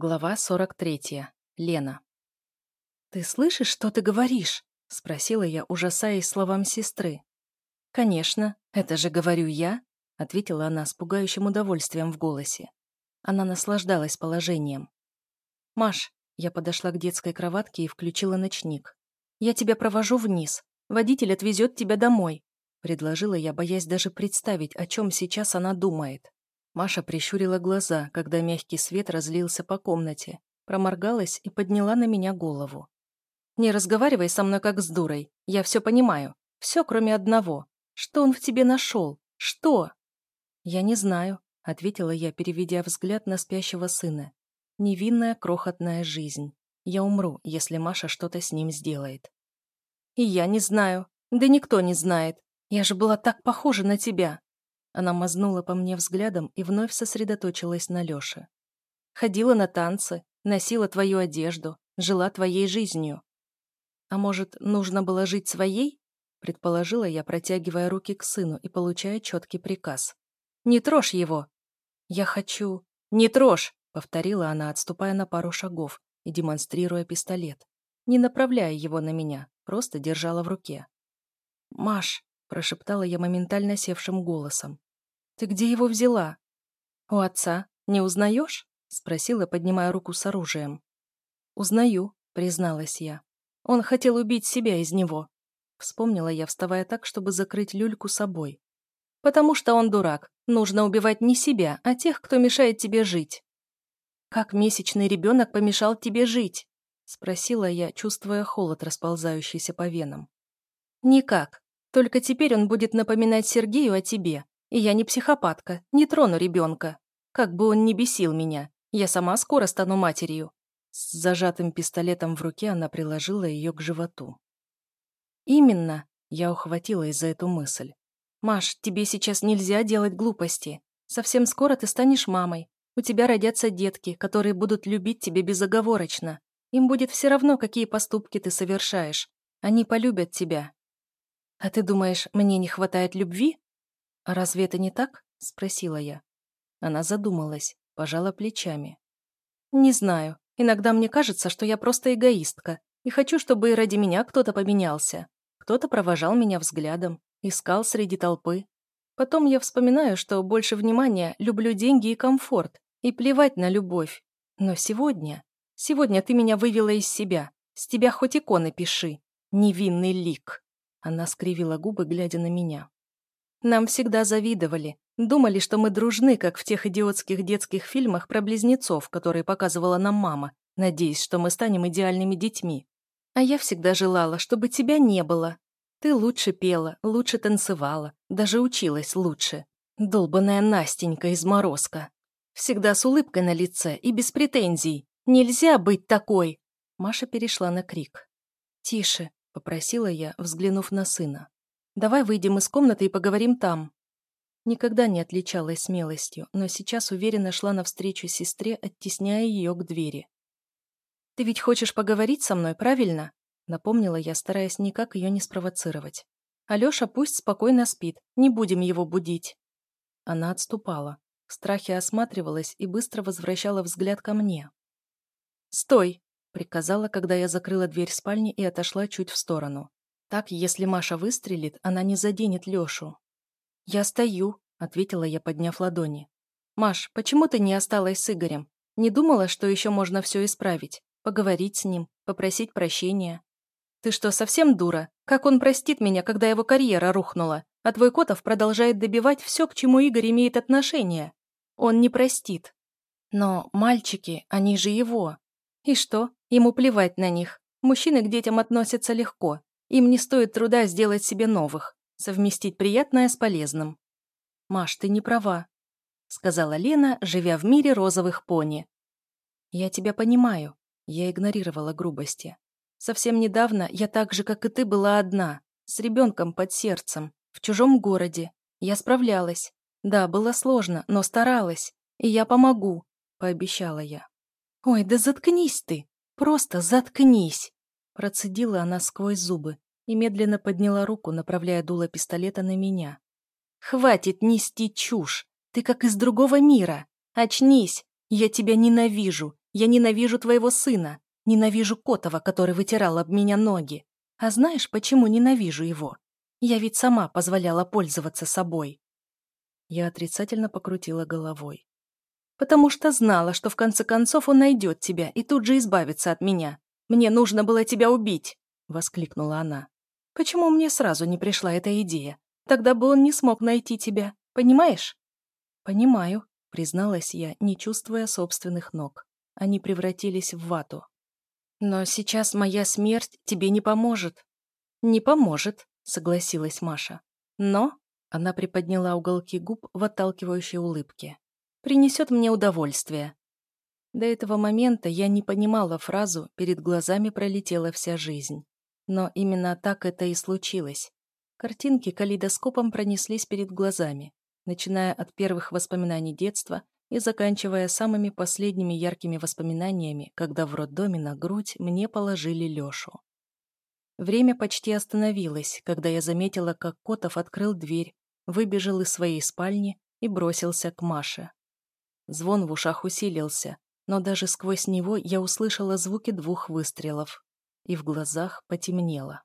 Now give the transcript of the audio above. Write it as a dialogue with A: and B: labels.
A: Глава 43. Лена. «Ты слышишь, что ты говоришь?» — спросила я, ужасаясь словам сестры. «Конечно, это же говорю я», — ответила она с пугающим удовольствием в голосе. Она наслаждалась положением. «Маш», — я подошла к детской кроватке и включила ночник. «Я тебя провожу вниз. Водитель отвезет тебя домой», — предложила я, боясь даже представить, о чем сейчас она думает. Маша прищурила глаза, когда мягкий свет разлился по комнате, проморгалась и подняла на меня голову. «Не разговаривай со мной как с дурой. Я все понимаю. Все, кроме одного. Что он в тебе нашел? Что?» «Я не знаю», — ответила я, переведя взгляд на спящего сына. «Невинная крохотная жизнь. Я умру, если Маша что-то с ним сделает». «И я не знаю. Да никто не знает. Я же была так похожа на тебя. Она мазнула по мне взглядом и вновь сосредоточилась на Лёше. «Ходила на танцы, носила твою одежду, жила твоей жизнью». «А может, нужно было жить своей?» предположила я, протягивая руки к сыну и получая четкий приказ. «Не трожь его!» «Я хочу...» «Не трожь!» — повторила она, отступая на пару шагов и демонстрируя пистолет. Не направляя его на меня, просто держала в руке. «Маш!» — прошептала я моментально севшим голосом. «Ты где его взяла?» «У отца. Не узнаешь?» — спросила, поднимая руку с оружием. «Узнаю», — призналась я. «Он хотел убить себя из него». Вспомнила я, вставая так, чтобы закрыть люльку собой. «Потому что он дурак. Нужно убивать не себя, а тех, кто мешает тебе жить». «Как месячный ребенок помешал тебе жить?» — спросила я, чувствуя холод, расползающийся по венам. «Никак. Только теперь он будет напоминать Сергею о тебе, и я не психопатка, не трону ребенка. Как бы он ни бесил меня, я сама скоро стану матерью. С зажатым пистолетом в руке она приложила ее к животу. «Именно», — я ухватилась за эту мысль. «Маш, тебе сейчас нельзя делать глупости. Совсем скоро ты станешь мамой. У тебя родятся детки, которые будут любить тебя безоговорочно. Им будет все равно, какие поступки ты совершаешь. Они полюбят тебя». «А ты думаешь, мне не хватает любви?» «А разве это не так?» — спросила я. Она задумалась, пожала плечами. «Не знаю. Иногда мне кажется, что я просто эгоистка, и хочу, чтобы и ради меня кто-то поменялся. Кто-то провожал меня взглядом, искал среди толпы. Потом я вспоминаю, что больше внимания люблю деньги и комфорт, и плевать на любовь. Но сегодня... Сегодня ты меня вывела из себя. С тебя хоть иконы пиши. Невинный лик». Она скривила губы, глядя на меня. Нам всегда завидовали. Думали, что мы дружны, как в тех идиотских детских фильмах про близнецов, которые показывала нам мама, надеясь, что мы станем идеальными детьми. А я всегда желала, чтобы тебя не было. Ты лучше пела, лучше танцевала, даже училась лучше. Долбаная Настенька из Морозка. Всегда с улыбкой на лице и без претензий. Нельзя быть такой!» Маша перешла на крик. «Тише», — попросила я, взглянув на сына. Давай выйдем из комнаты и поговорим там». Никогда не отличалась смелостью, но сейчас уверенно шла навстречу сестре, оттесняя ее к двери. «Ты ведь хочешь поговорить со мной, правильно?» Напомнила я, стараясь никак ее не спровоцировать. «Алеша пусть спокойно спит, не будем его будить». Она отступала. В страхе осматривалась и быстро возвращала взгляд ко мне. «Стой!» — приказала, когда я закрыла дверь спальни и отошла чуть в сторону. Так, если Маша выстрелит, она не заденет Лешу. «Я стою», — ответила я, подняв ладони. «Маш, почему ты не осталась с Игорем? Не думала, что еще можно все исправить? Поговорить с ним, попросить прощения?» «Ты что, совсем дура? Как он простит меня, когда его карьера рухнула, а твой Котов продолжает добивать все, к чему Игорь имеет отношение? Он не простит». «Но мальчики, они же его. И что? Ему плевать на них. Мужчины к детям относятся легко, им не стоит труда сделать себе новых, совместить приятное с полезным. «Маш, ты не права», — сказала Лена, живя в мире розовых пони. «Я тебя понимаю», — я игнорировала грубости. «Совсем недавно я так же, как и ты, была одна, с ребенком под сердцем, в чужом городе. Я справлялась. Да, было сложно, но старалась. И я помогу», — пообещала я. «Ой, да заткнись ты! Просто заткнись!» Процедила она сквозь зубы и медленно подняла руку, направляя дуло пистолета на меня. «Хватит нести чушь! Ты как из другого мира! Очнись! Я тебя ненавижу! Я ненавижу твоего сына. Ненавижу Котова, который вытирал об меня ноги. А знаешь, почему ненавижу его? Я ведь сама позволяла пользоваться собой. Я отрицательно покрутила головой. Потому что знала, что в конце концов он найдет тебя и тут же избавится от меня. Мне нужно было тебя убить, воскликнула она. Почему мне сразу не пришла эта идея? Тогда бы он не смог найти тебя, понимаешь? Понимаю, призналась я, не чувствуя собственных ног. Они превратились в вату. Но сейчас моя смерть тебе не поможет. Не поможет, согласилась Маша. Но она приподняла уголки губ в отталкивающей улыбке. «Принесет мне удовольствие». До этого момента я не понимала фразу «перед глазами пролетела вся жизнь». Но именно так это и случилось. Картинки калейдоскопом пронеслись перед глазами, начиная от первых воспоминаний детства и заканчивая самыми последними яркими воспоминаниями, когда в роддоме на грудь мне положили Лешу. Время почти остановилось, когда я заметила, как Котов открыл дверь, выбежал из своей спальни и бросился к Маше. Звон в ушах усилился, но даже сквозь него я услышала звуки двух выстрелов, и в глазах потемнело.